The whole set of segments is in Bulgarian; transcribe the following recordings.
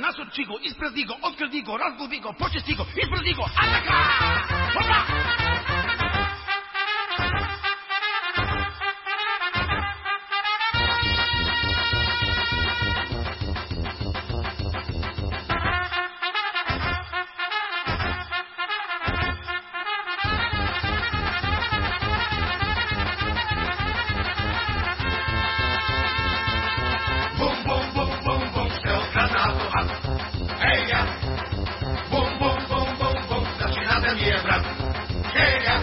Naso Chigo, Ispres Digo, Oscar Digo, Rasgo Digo, Poches Digo, Ispres Digo, ¡Ataca! ¡Opa! Начината ми е брат. Ей, я!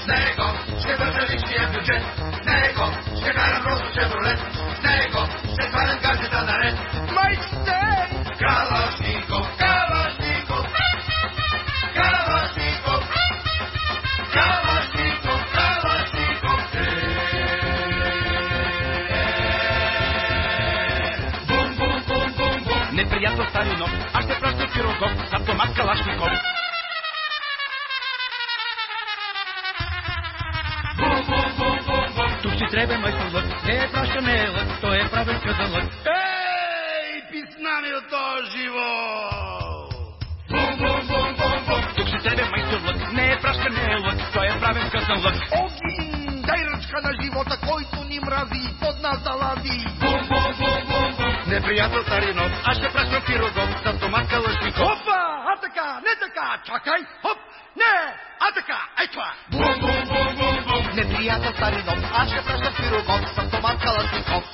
С него ще върна личния бюджет. С него ще карам просто шевролет. С него ще свалям гаджета наред. Майчите! Калашников, Калашников, Калашников, Калашников, Калашников. Бум, бум, бум, бум, бум. Неприятел стари нов, аз ще пращам пирогов, с автомат Калашников. Праща, не е лък, той е правен късан лък. Ей, писна ми от този живот! Бум, бум, бум, бум, бум. Тук си трябва майстор лък, не е праща, не е лък, той е правен късан лък. Огин! Дай ръчка на живота, който ни мрази, под нас залади. Бум, бум, бум, бум, бум. Неприятел стари нов, аз ще пращам пирогов, с автомат Калашников. Опа! А така, не така, чакай, хоп! Не, а така, ей това. Бум, бум, бум, бум, бум. Неприятел стари нов, аз ще пращам пирогов с автомат Калашников.